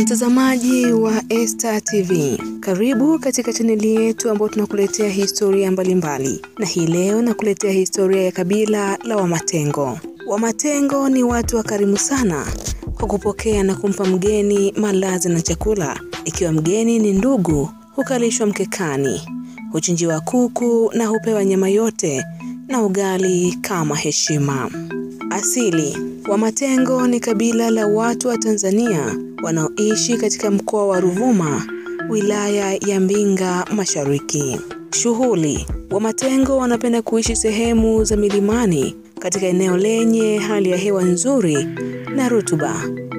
Mtazamaji wa Esta TV, karibu katika chaneli yetu ambayo tunakuletea historia mbalimbali mbali. Na hii leo nakuletea historia ya kabila la Wamatengo. Wamatengo ni watu wakarimu sana kwa kupokea na kumpa mgeni malazi na chakula. Ikiwa mgeni ni ndugu, hukalishwa mkekani, huchinjiwa kuku na hupewa nyama yote na ugali kama heshima. Asili Wamatengo ni kabila la watu wa Tanzania wanaoishi katika mkoa wa Ruvuma, wilaya ya Mbinga Mashariki. Shughuli wa matengo wanapenda kuishi sehemu za milimani katika eneo lenye hali ya hewa nzuri na rutuba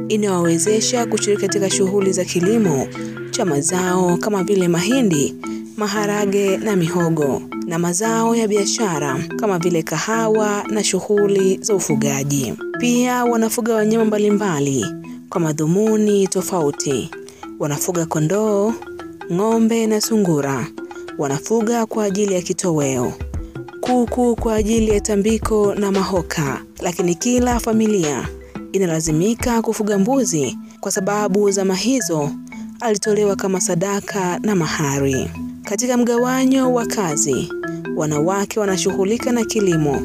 inayowawezesha kushiriki katika shughuli za kilimo cha mazao kama vile mahindi, maharage na mihogo na mazao ya biashara kama vile kahawa na shughuli za ufugaji. Pia wanafuga wanyama mbalimbali kwa madhumuni tofauti. Wanafuga kondoo, ng'ombe na sungura. Wanafuga kwa ajili ya kitoweo, kuku kwa ajili ya tambiko na mahoka. Lakini kila familia inalazimika kufuga mbuzi kwa sababu zama hizo alitolewa kama sadaka na mahari. Katika mgawanyo wa kazi, wanawake wanashughulika na kilimo,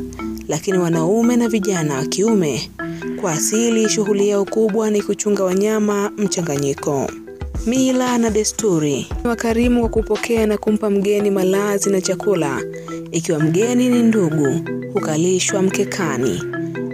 lakini wanaume na vijana wa kiume kwa asili shughuli yao kubwa ni kuchunga wanyama mchanganyiko. Mila na desturi. Wakarimu wa kupokea na kumpa mgeni malazi na chakula. Ikiwa mgeni ni ndugu, hukalishwa mkekani,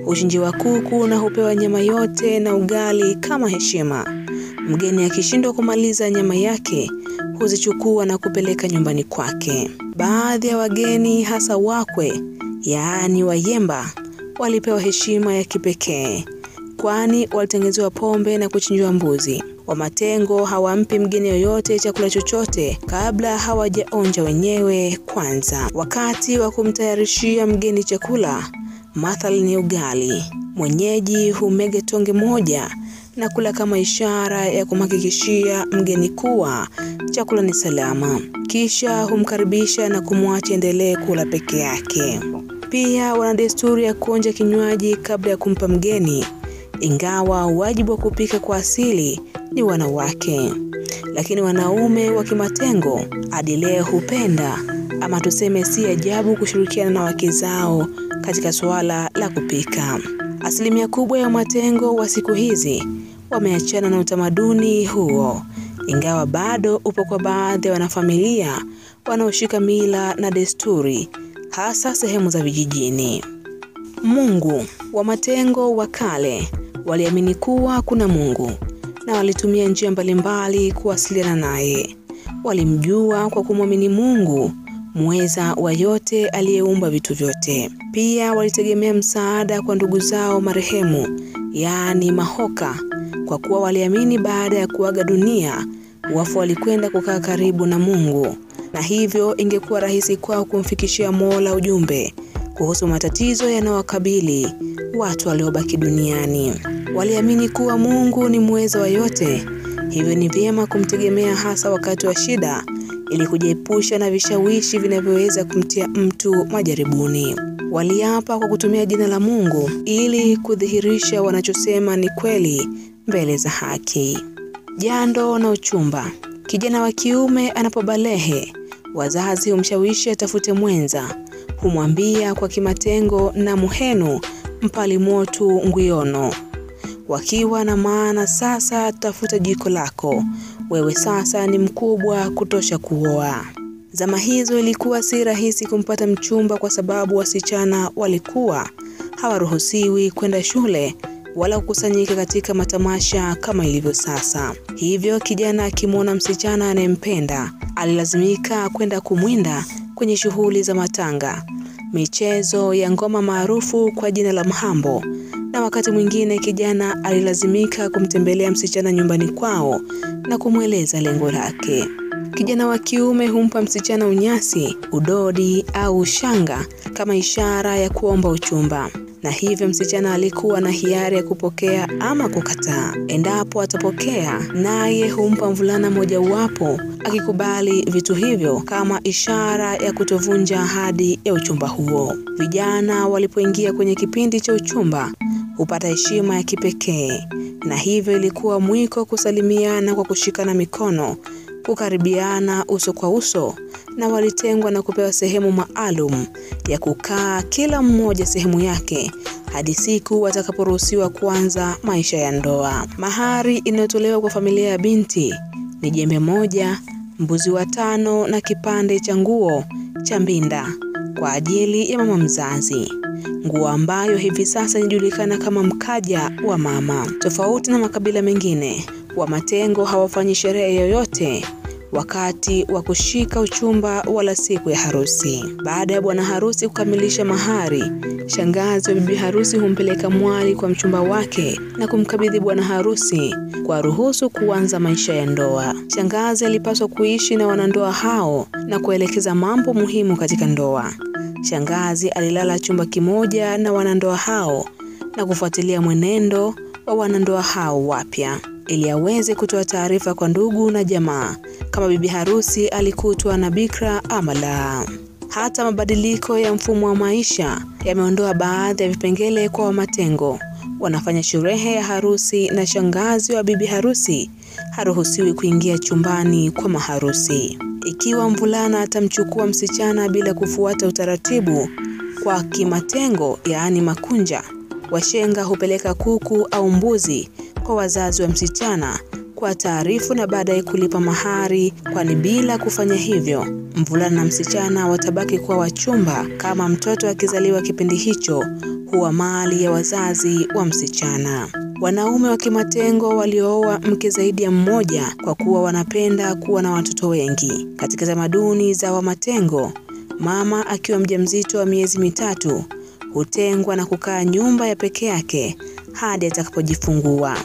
huchinjiwa kuku na hupewa nyama yote na ugali kama heshima. Mgeni akishindwa kumaliza nyama yake, huzichukua na kupeleka nyumbani kwake. Baadhi ya wageni hasa wakwe, yaani Wayemba, walipewa heshima ya kipekee, kwani walitengenezewa pombe na kuchinjwa mbuzi. Wamatengo hawampi mgeni yoyote chakula chochote kabla hawajaonja wenyewe kwanza. Wakati wa kumtayarishia mgeni chakula, mathali ni ugali, mwenyeji humege tonge moja na kula kama ishara ya kumhakikishia mgeni kuwa chakula ni salama, kisha humkaribisha na kumwacha endelee kula peke yake. Pia wana desturi ya kuonja kinywaji kabla ya kumpa mgeni, ingawa wajibu wa kupika kwa asili ni wanawake, lakini wanaume wa Kimatengo hadi leo hupenda. Ama tuseme si ajabu kushirikiana na wake zao katika suala la kupika. Asilimia kubwa ya Matengo wa siku hizi wameachana na utamaduni huo, ingawa bado upo kwa baadhi ya wanafamilia wanaoshika mila na desturi hasa sehemu za vijijini. Mungu wa Matengo wa kale waliamini kuwa kuna Mungu na walitumia njia mbalimbali kuwasiliana naye. Walimjua kwa kumwamini Mungu muweza wa yote aliyeumba vitu vyote. Pia walitegemea msaada kwa ndugu zao marehemu, yaani mahoka, kwa kuwa waliamini baada ya kuaga dunia wafu walikwenda kukaa karibu na Mungu na hivyo ingekuwa rahisi kwao kumfikishia Mola ujumbe kuhusu matatizo yanayowakabili watu waliobaki duniani. Waliamini kuwa Mungu ni muweza wa yote, hivyo ni vyema kumtegemea hasa wakati wa shida ili kujiepusha na vishawishi vinavyoweza kumtia mtu majaribuni. Waliapa kwa kutumia jina la Mungu ili kudhihirisha wanachosema ni kweli mbele za haki. Jando na uchumba. Kijana wa kiume anapobalehe, wazazi humshawishi atafute mwenza. Humwambia kwa Kimatengo na muhenu mpali motu ngwiono, wakiwa na maana sasa tafuta jiko lako, wewe sasa ni mkubwa kutosha kuoa. Zama hizo ilikuwa si rahisi kumpata mchumba kwa sababu wasichana walikuwa hawaruhusiwi kwenda shule wala kukusanyika katika matamasha kama ilivyo sasa. Hivyo kijana akimwona msichana anayempenda alilazimika kwenda kumwinda kwenye shughuli za matanga, michezo ya ngoma maarufu kwa jina la mhambo, na wakati mwingine kijana alilazimika kumtembelea msichana nyumbani kwao na kumweleza lengo lake. Kijana wa kiume humpa msichana unyasi, udodi au shanga kama ishara ya kuomba uchumba na hivyo msichana alikuwa na hiari ya kupokea ama kukataa. Endapo atapokea, naye humpa mvulana mojawapo, akikubali vitu hivyo kama ishara ya kutovunja ahadi ya uchumba huo. Vijana walipoingia kwenye kipindi cha uchumba hupata heshima ya kipekee na hivyo ilikuwa mwiko kusalimiana kwa kushikana mikono, kukaribiana uso kwa uso, na walitengwa na kupewa sehemu maalum ya kukaa kila mmoja sehemu yake hadi siku watakaporuhusiwa kuanza maisha ya ndoa. Mahari inayotolewa kwa familia ya binti ni jembe moja, mbuzi watano na kipande cha nguo cha mbinda kwa ajili ya mama mzazi, nguo ambayo hivi sasa inajulikana kama mkaja wa mama. Tofauti na makabila mengine, Wamatengo hawafanyi sherehe yoyote wakati wa kushika uchumba wala siku ya harusi. Baada ya bwana harusi kukamilisha mahari, shangazi wa bibi harusi humpeleka mwali kwa mchumba wake na kumkabidhi bwana harusi kwa ruhusu kuanza maisha ya ndoa. Shangazi alipaswa kuishi na wanandoa hao na kuelekeza mambo muhimu katika ndoa. Shangazi alilala chumba kimoja na wanandoa hao na kufuatilia mwenendo wa wanandoa hao wapya ili aweze kutoa taarifa kwa ndugu na jamaa kama bibi harusi alikutwa na bikra ama la. Hata mabadiliko ya mfumo wa maisha yameondoa baadhi ya vipengele kwa Wamatengo. Wanafanya sherehe ya harusi na shangazi wa bibi harusi haruhusiwi kuingia chumbani kwa maharusi. Ikiwa mvulana atamchukua msichana bila kufuata utaratibu kwa Kimatengo, yaani makunja, washenga hupeleka kuku au mbuzi kwa wazazi wa msichana kwa taarifu na baadaye kulipa mahari, kwani bila kufanya hivyo mvulana na msichana watabaki kuwa wachumba. Kama mtoto akizaliwa kipindi hicho, huwa mali ya wazazi wa msichana. Wanaume wa Kimatengo waliooa mke zaidi ya mmoja kwa kuwa wanapenda kuwa na watoto wengi. Katika tamaduni za Wamatengo, mama akiwa mjamzito wa miezi mitatu hutengwa na kukaa nyumba ya peke yake hadi atakapojifungua.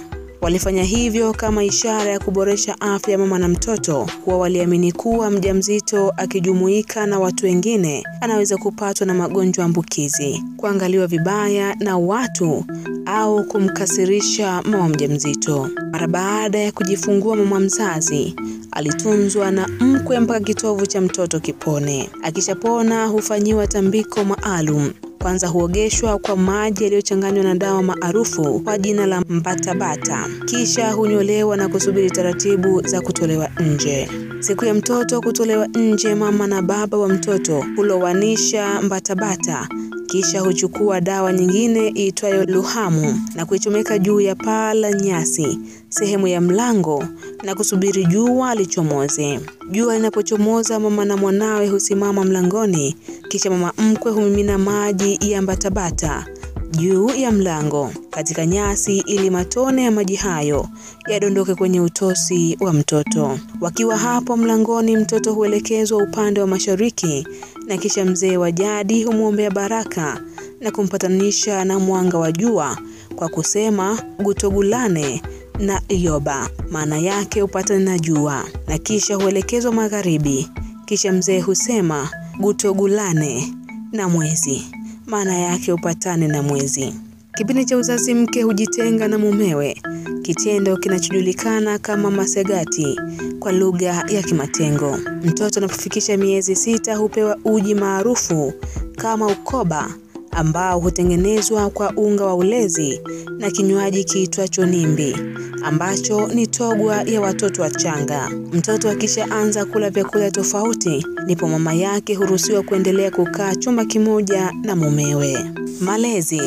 Walifanya hivyo kama ishara ya kuboresha afya ya mama na mtoto, kuwa waliamini kuwa mjamzito akijumuika na watu wengine anaweza kupatwa na magonjwa ambukizi, kuangaliwa vibaya na watu au kumkasirisha mama mjamzito. Mara baada ya kujifungua, mama mzazi alitunzwa na mkwe mpaka kitovu cha mtoto kipone. Akishapona hufanyiwa tambiko maalum. Kwanza huogeshwa kwa maji yaliyochanganywa na dawa maarufu kwa jina la mbatabata, kisha hunyolewa na kusubiri taratibu za kutolewa nje. Siku ya mtoto kutolewa nje, mama na baba wa mtoto hulowanisha mbatabata kisha huchukua dawa nyingine iitwayo luhamu na kuichomeka juu ya paa la nyasi sehemu ya mlango na kusubiri jua lichomoze. Jua linapochomoza, mama na mwanawe husimama mlangoni, kisha mama mkwe humimina maji ya mbatabata juu ya mlango katika nyasi ili matone ya maji hayo yadondoke kwenye utosi wa mtoto. Wakiwa hapo mlangoni, mtoto huelekezwa upande wa mashariki na kisha mzee wa jadi humwombea baraka na kumpatanisha na mwanga wa jua kwa kusema gutogulane na Yoba, maana yake upatane na jua, na kisha huelekezwa magharibi. Kisha mzee husema gutogulane na mwezi, maana yake upatane na mwezi. Kipindi cha uzazi, mke hujitenga na mumewe, kitendo kinachojulikana kama masegati kwa lugha ya Kimatengo. Mtoto anapofikisha miezi sita hupewa uji maarufu kama ukoba ambao hutengenezwa kwa unga wa ulezi na kinywaji kiitwacho nimbi ambacho ni togwa ya watoto wachanga. Mtoto akishaanza kula vyakula tofauti, ndipo mama yake huruhusiwa kuendelea kukaa chumba kimoja na mumewe. Malezi.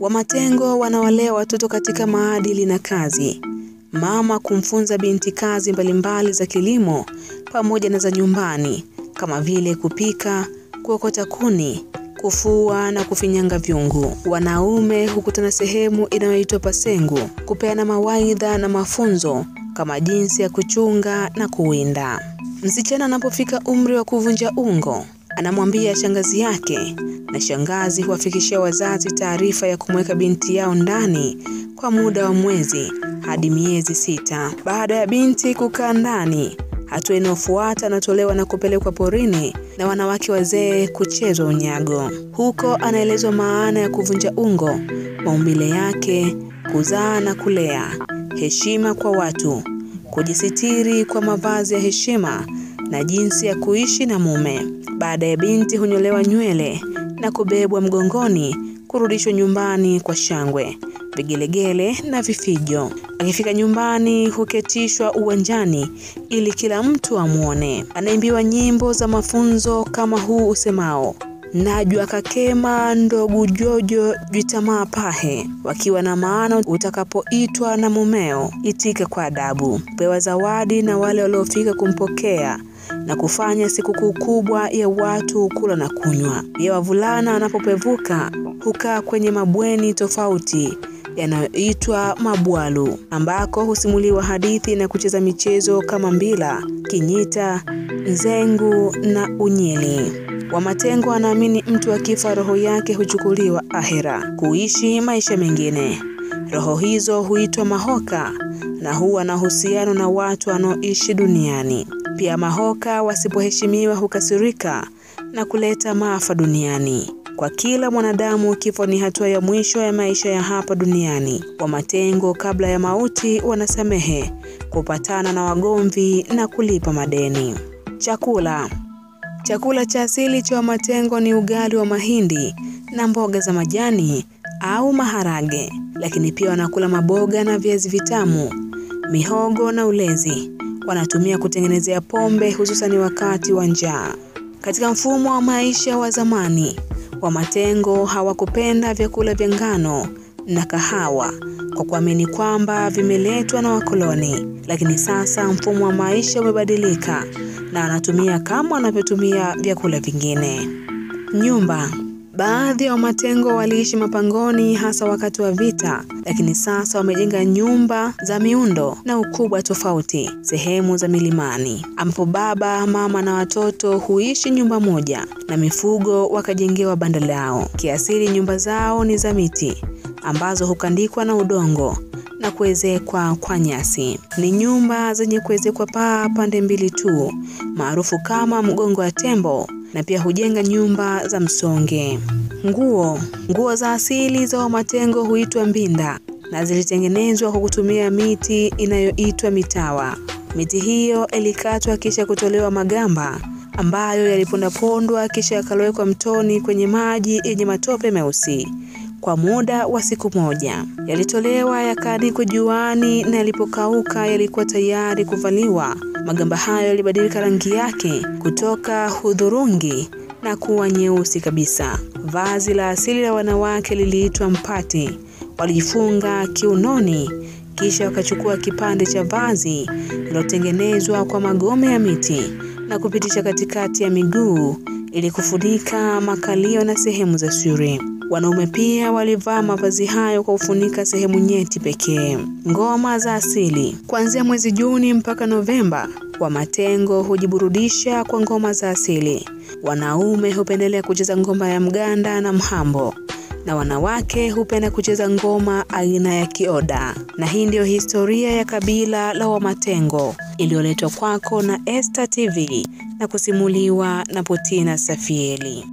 wa matengo wanawalea watoto katika maadili na kazi. Mama kumfunza binti kazi mbalimbali za kilimo pamoja na za nyumbani kama vile kupika, kuokota kuni, kufua na kufinyanga vyungu. Wanaume hukutana sehemu inayoitwa pasengu kupeana mawaidha na mafunzo kama jinsi ya kuchunga na kuwinda. Msichana anapofika umri wa kuvunja ungo, anamwambia shangazi yake na shangazi huwafikishia wazazi taarifa ya kumweka binti yao ndani kwa muda wa mwezi hadi miezi sita. Baada ya binti kukaa ndani, hatua inayofuata anatolewa na kupelekwa porini na wanawake wazee kuchezwa unyago. Huko anaelezwa maana ya kuvunja ungo, maumbile yake, kuzaa na kulea, heshima kwa watu, kujisitiri kwa mavazi ya heshima na jinsi ya kuishi na mume. Baada ya binti hunyolewa nywele na kubebwa mgongoni kurudishwa nyumbani kwa shangwe. Vigelegele na vifijo. Akifika nyumbani huketishwa uwanjani ili kila mtu amwone. Anaimbiwa nyimbo za mafunzo kama huu usemao Najua kakema ndogu jojo jitamaa pahe, wakiwa na maana utakapoitwa na mumeo itika kwa adabu. Pewa zawadi na wale waliofika kumpokea na kufanya sikukuu kubwa ya watu kula na kunywa. Pia wavulana wanapopevuka hukaa kwenye mabweni tofauti yanayoitwa mabwalu, ambako husimuliwa hadithi na kucheza michezo kama mbila, kinyita, nzengu na unyili. Wamatengo anaamini mtu akifa roho yake huchukuliwa ahera kuishi maisha mengine. Roho hizo huitwa mahoka na huwa na uhusiano na watu wanaoishi duniani. Pia mahoka wasipoheshimiwa hukasirika na kuleta maafa duniani. Kwa kila mwanadamu, kifo ni hatua ya mwisho ya maisha ya hapa duniani. Wamatengo kabla ya mauti wanasamehe, kupatana na wagomvi na kulipa madeni. Chakula Chakula cha asili cha Wamatengo ni ugali wa mahindi na mboga za majani au maharage, lakini pia wanakula maboga na viazi vitamu, mihogo na ulezi. Wanatumia kutengenezea pombe hususani wakati wa njaa. Katika mfumo wa maisha wa zamani, Wamatengo hawakupenda vyakula vya ngano na kahawa kwa kuamini kwamba vimeletwa na wakoloni, lakini sasa mfumo wa maisha umebadilika na anatumia kama anavyotumia vyakula vingine. Nyumba. Baadhi ya Wamatengo waliishi mapangoni hasa wakati wa vita, lakini sasa wamejenga nyumba za miundo na ukubwa tofauti sehemu za milimani, ambapo baba, mama na watoto huishi nyumba moja na mifugo wakajengewa banda lao. Kiasili nyumba zao ni za miti ambazo hukandikwa na udongo na kuezekwa kwa nyasi. Ni nyumba zenye kuezekwa paa pande mbili tu, maarufu kama mgongo wa tembo, na pia hujenga nyumba za msonge. Nguo. Nguo za asili za Wamatengo huitwa mbinda na zilitengenezwa kwa kutumia miti inayoitwa mitawa. Miti hiyo ilikatwa kisha kutolewa magamba ambayo yalipondapondwa kisha yakalowekwa mtoni kwenye maji yenye matope meusi kwa muda wa siku moja. Yalitolewa yakaanikwa juani na yalipokauka yalikuwa tayari kuvaliwa. Magamba hayo yalibadilika rangi yake kutoka hudhurungi na kuwa nyeusi kabisa. Vazi la asili la wanawake liliitwa mpati. Walijifunga kiunoni kisha wakachukua kipande cha vazi lililotengenezwa kwa magome ya miti na kupitisha katikati ya miguu ili kufunika makalio na sehemu za siri. Wanaume pia walivaa mavazi hayo kwa kufunika sehemu nyeti pekee. Ngoma za asili. Kuanzia mwezi Juni mpaka Novemba, Wamatengo hujiburudisha kwa ngoma za asili. Wanaume hupendelea kucheza ngoma ya mganda na mhambo na wanawake hupenda kucheza ngoma aina ya kioda. Na hii ndiyo historia ya kabila la Wamatengo iliyoletwa kwako na Esta TV na kusimuliwa na Potina Safieli.